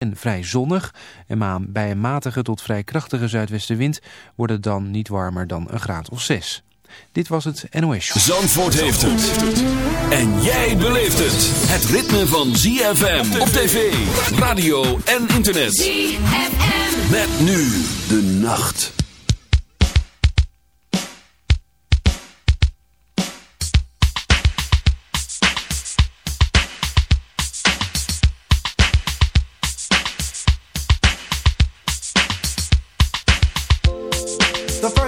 en vrij zonnig. En bij een matige tot vrij krachtige zuidwestenwind wordt het dan niet warmer dan een graad of 6. Dit was het NOS Show. Zandvoort heeft het. En jij beleeft het. Het ritme van ZFM op tv, radio en internet. ZFM. Met nu de nacht.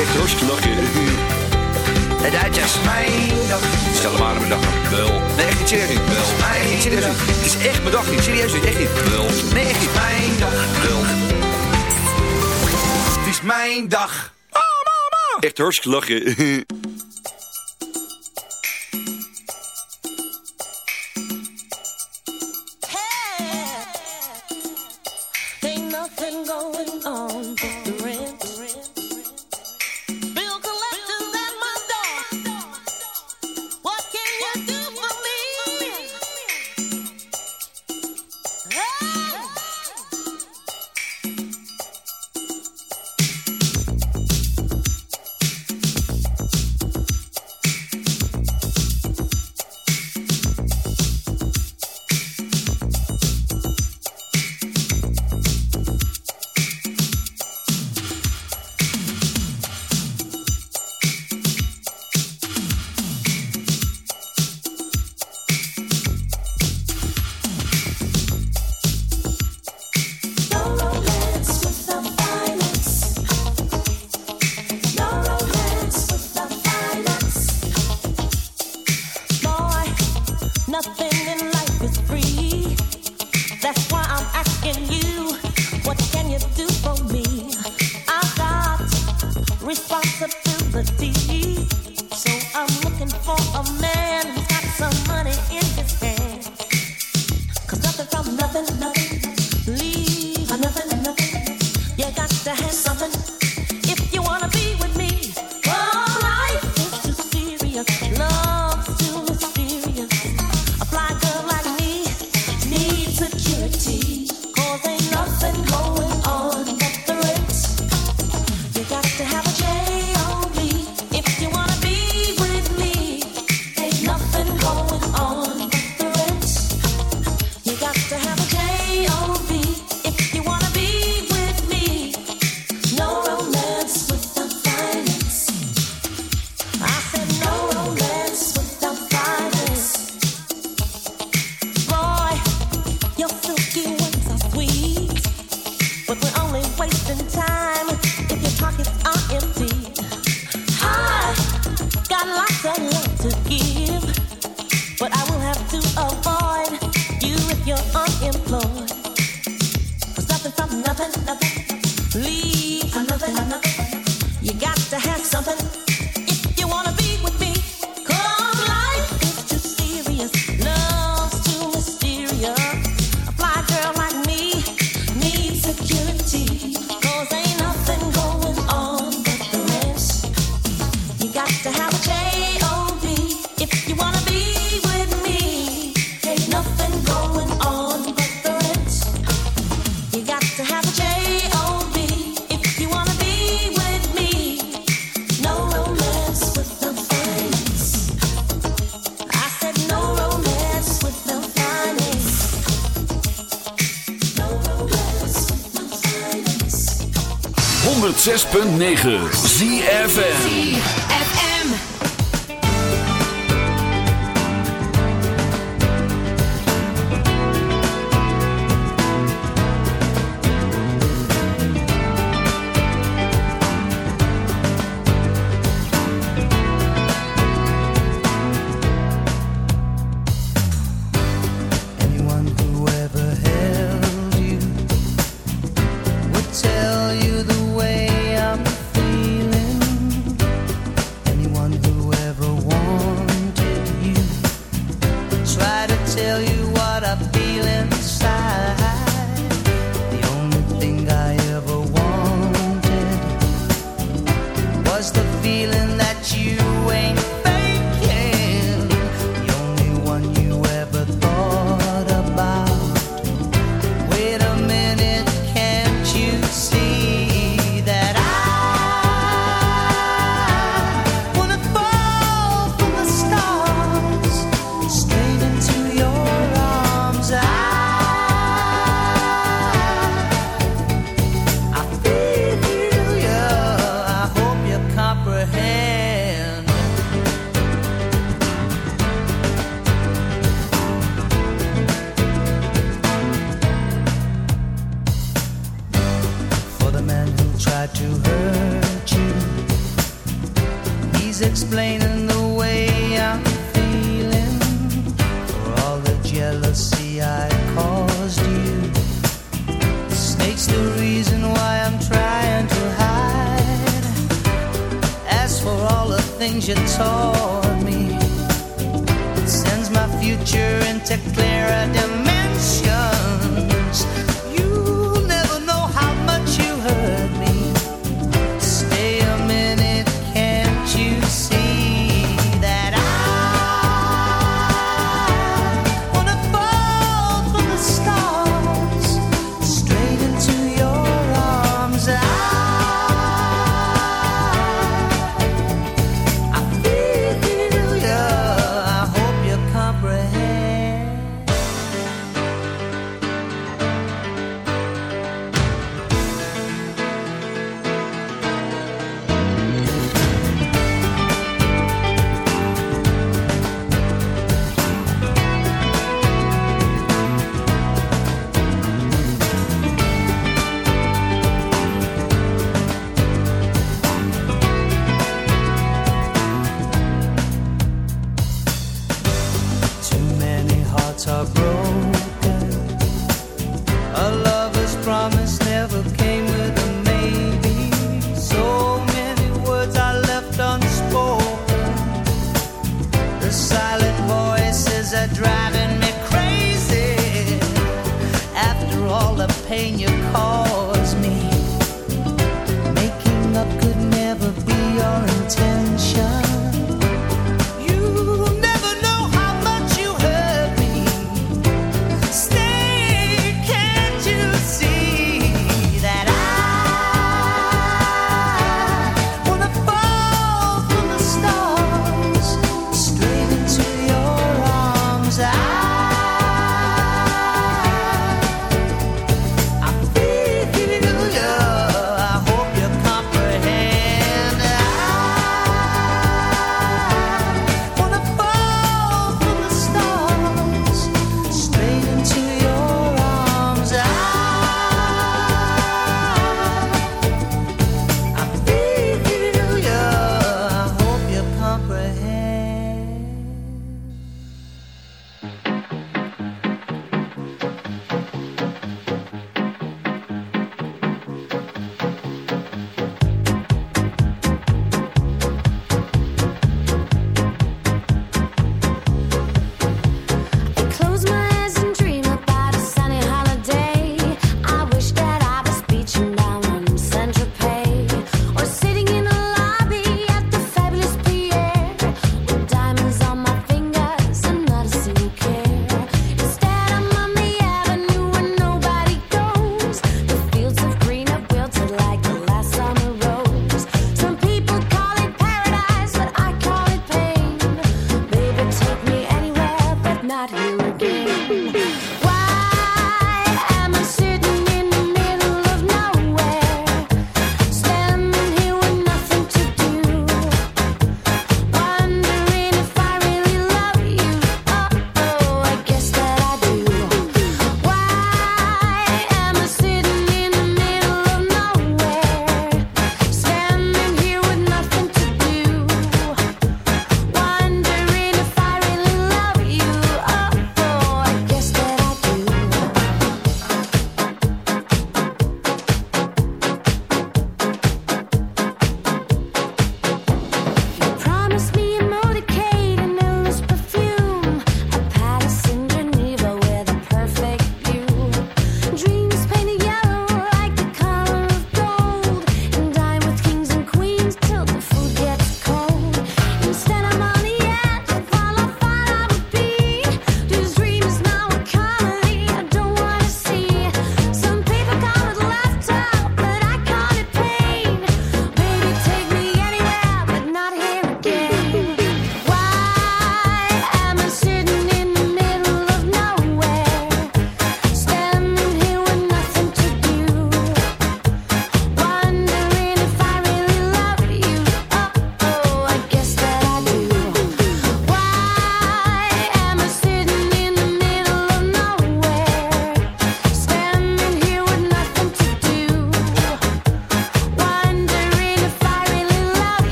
Echt hartstikke lachen. De Duitsers. Mijn dag, Stel maar aan mijn dag. Wel. nee echt niet serieus. Wel. Mijn niet serieus. Het is echt mijn dag niet, serieus niet, echt niet. Wel. Nee, echt niet. Mijn dag. Wel. Het is mijn dag. Echt hartstikke lachen. 106.9 ZFM. Was the feeling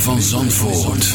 van Zandvoort.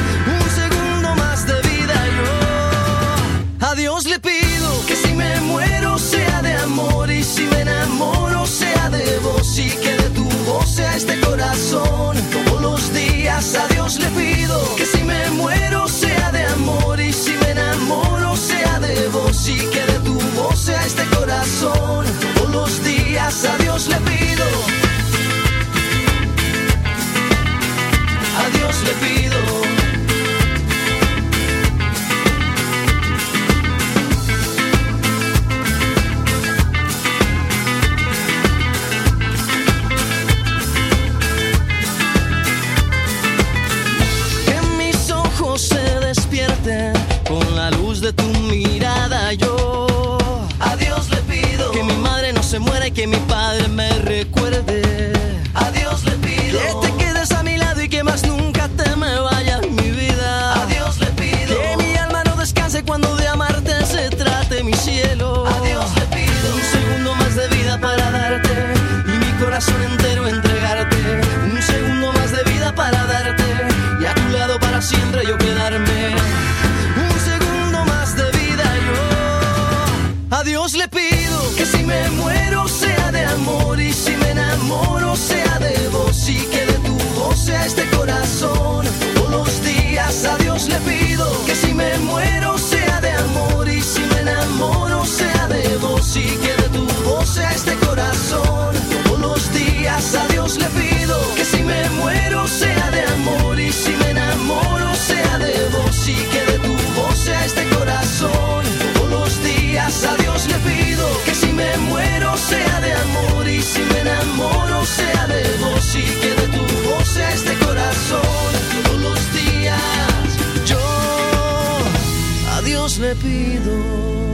Adiós, le Dios le pido.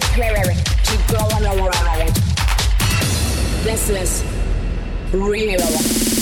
Prepared to go on a ride. This is real.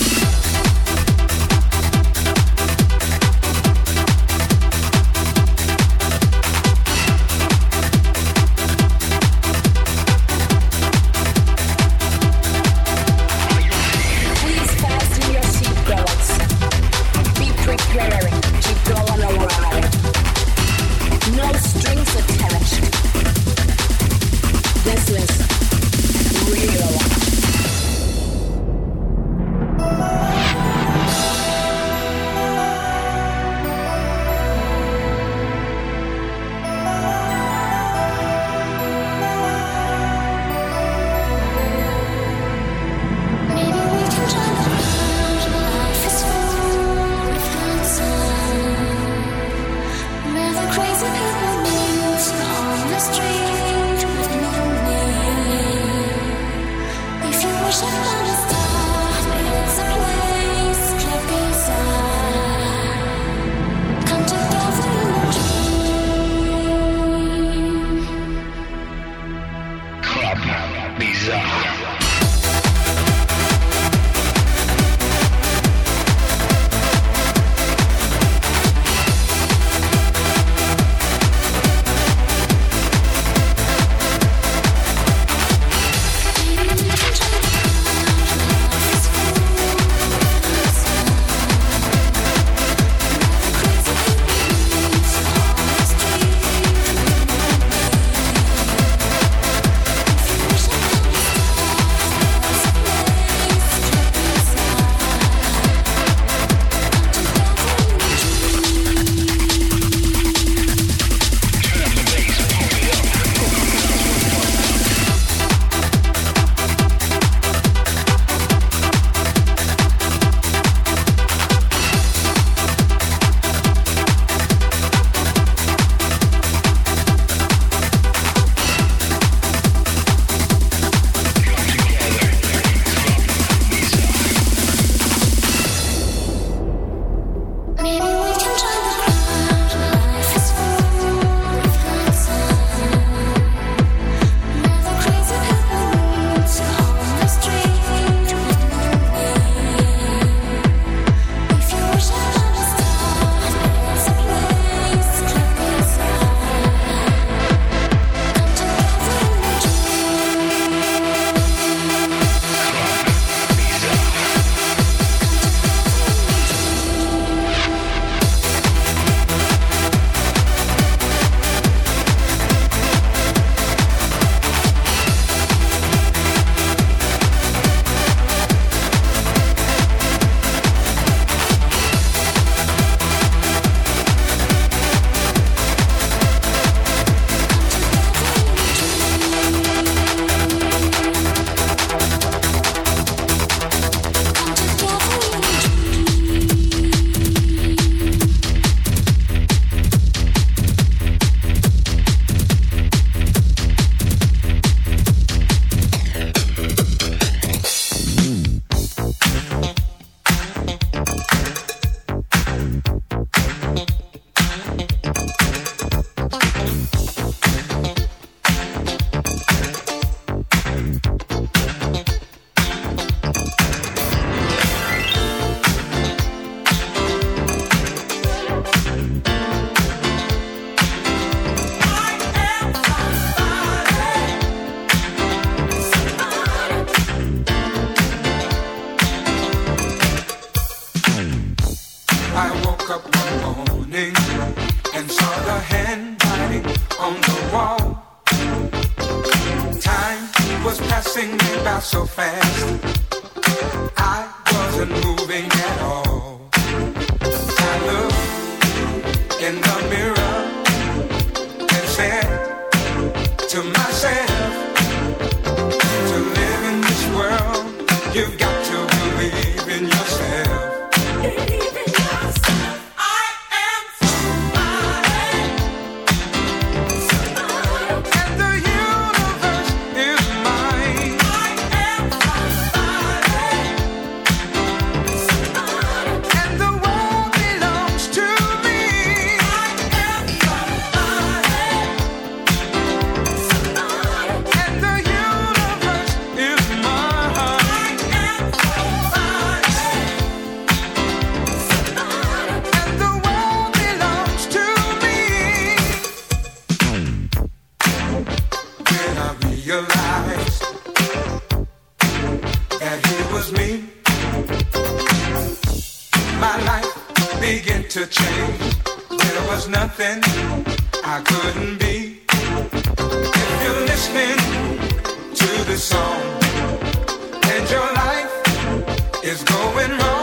Going wrong,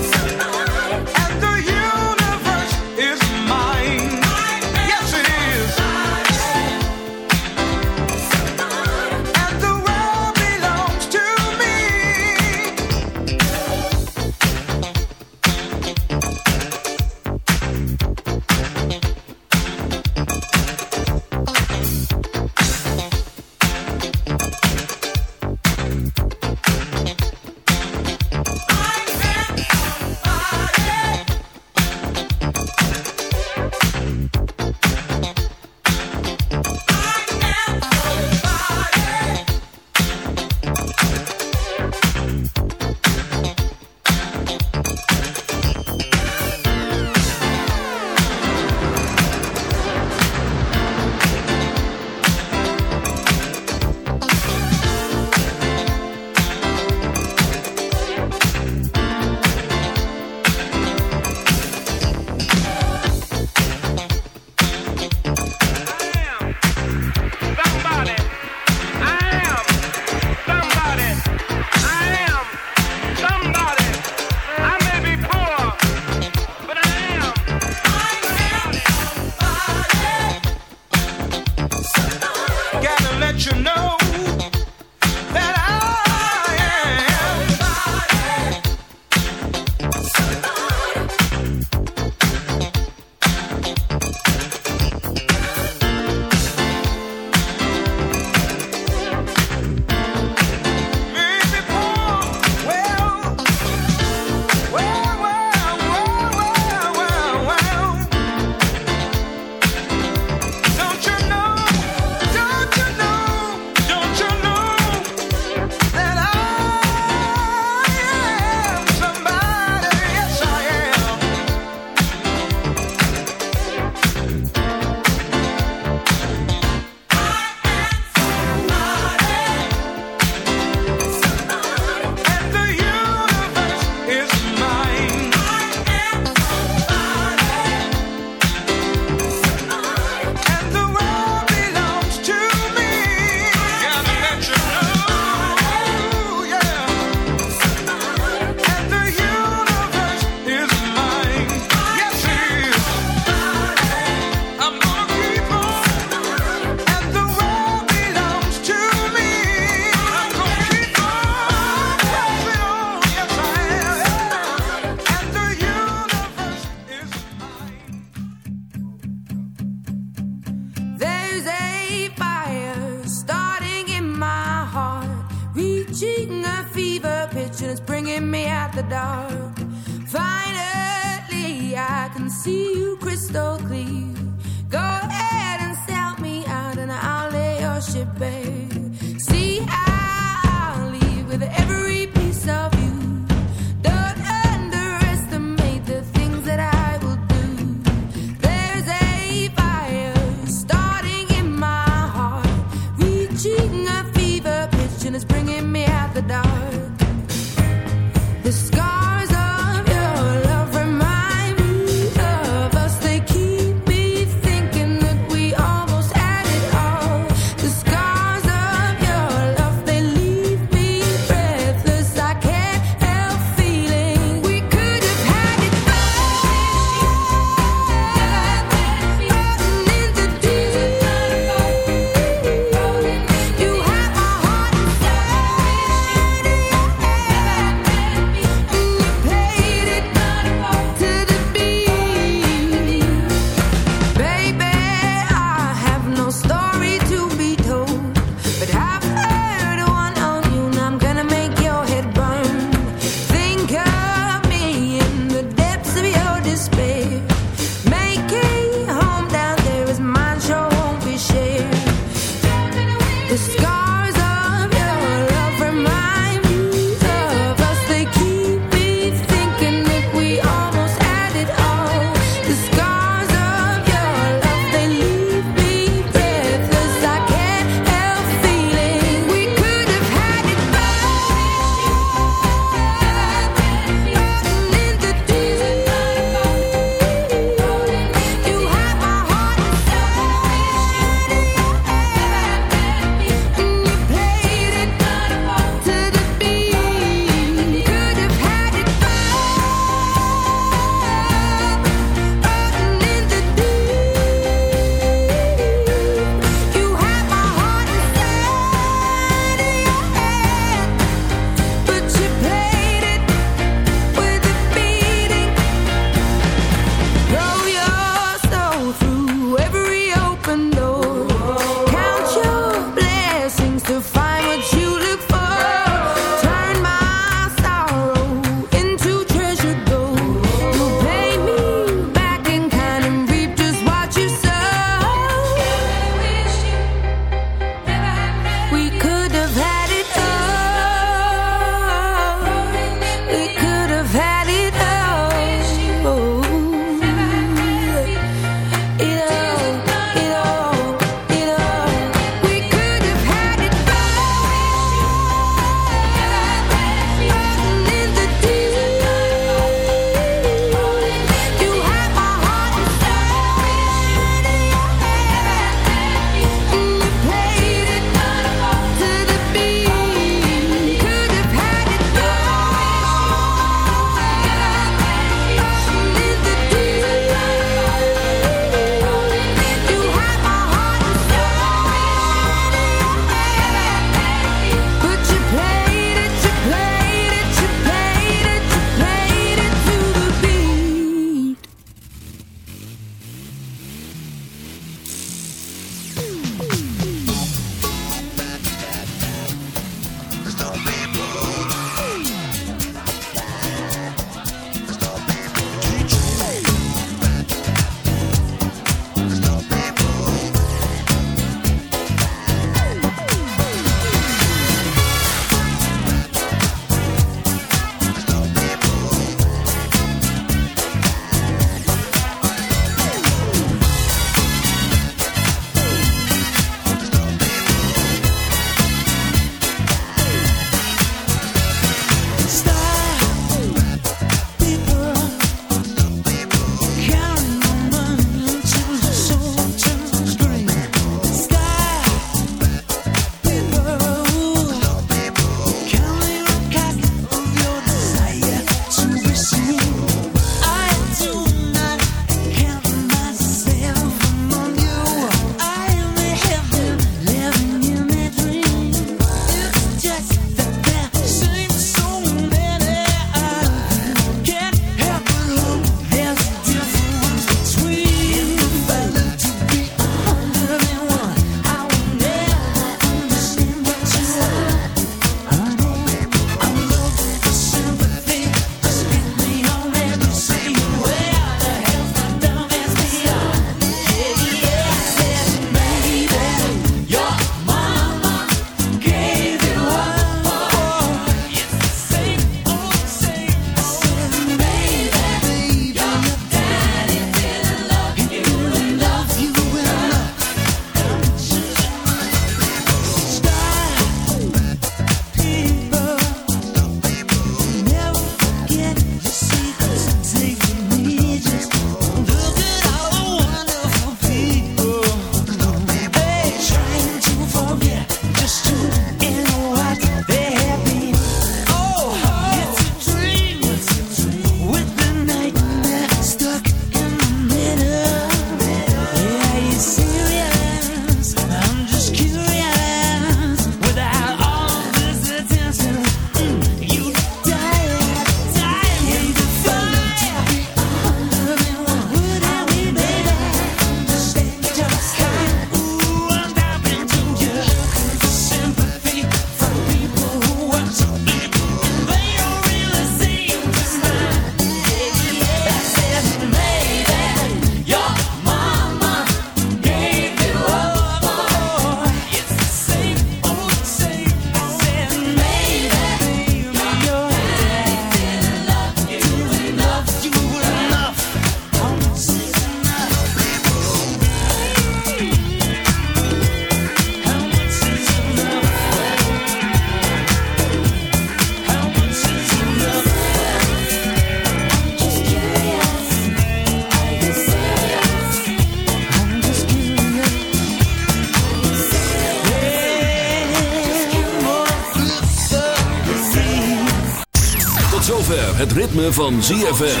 het ritme van ZFM.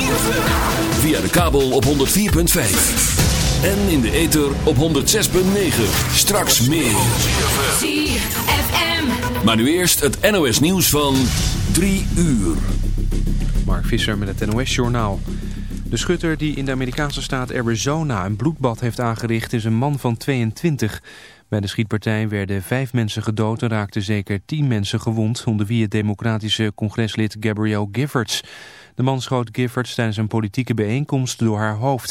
Via de kabel op 104.5. En in de ether op 106.9. Straks meer. ZFM. Maar nu eerst het NOS nieuws van 3 uur. Mark Visser met het NOS-journaal. De schutter die in de Amerikaanse staat Arizona een bloedbad heeft aangericht is een man van 22. Bij de schietpartij werden vijf mensen gedood en raakten zeker tien mensen gewond, onder wie het democratische congreslid Gabrielle Giffords. De man schoot Giffords tijdens een politieke bijeenkomst door haar hoofd.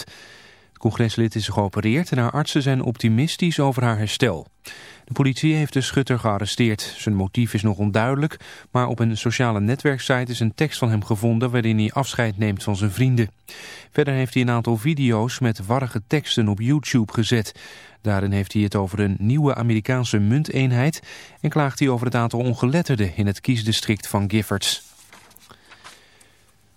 Het congreslid is geopereerd en haar artsen zijn optimistisch over haar herstel. De politie heeft de schutter gearresteerd. Zijn motief is nog onduidelijk, maar op een sociale netwerksite is een tekst van hem gevonden waarin hij afscheid neemt van zijn vrienden. Verder heeft hij een aantal video's met warrige teksten op YouTube gezet. Daarin heeft hij het over een nieuwe Amerikaanse munteenheid en klaagt hij over het aantal ongeletterden in het kiesdistrict van Giffords.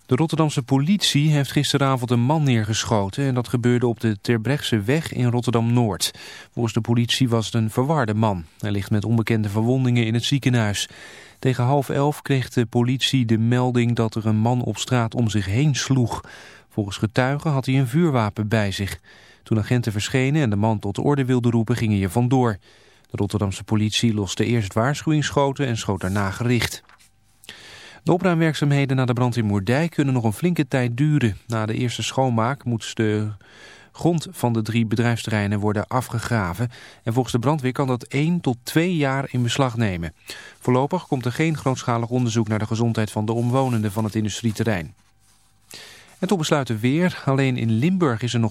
De Rotterdamse politie heeft gisteravond een man neergeschoten en dat gebeurde op de Terbrechtseweg weg in Rotterdam-Noord. Volgens de politie was het een verwarde man. Hij ligt met onbekende verwondingen in het ziekenhuis. Tegen half elf kreeg de politie de melding dat er een man op straat om zich heen sloeg. Volgens getuigen had hij een vuurwapen bij zich. Toen agenten verschenen en de man tot de orde wilde roepen, ging hij er vandoor. De Rotterdamse politie loste eerst waarschuwingsschoten en schoot daarna gericht. De opruimwerkzaamheden na de brand in Moerdijk kunnen nog een flinke tijd duren. Na de eerste schoonmaak moet de grond van de drie bedrijfsterreinen worden afgegraven. En volgens de brandweer kan dat 1 tot 2 jaar in beslag nemen. Voorlopig komt er geen grootschalig onderzoek naar de gezondheid van de omwonenden van het industrieterrein. En tot besluiten weer. Alleen in Limburg is er nog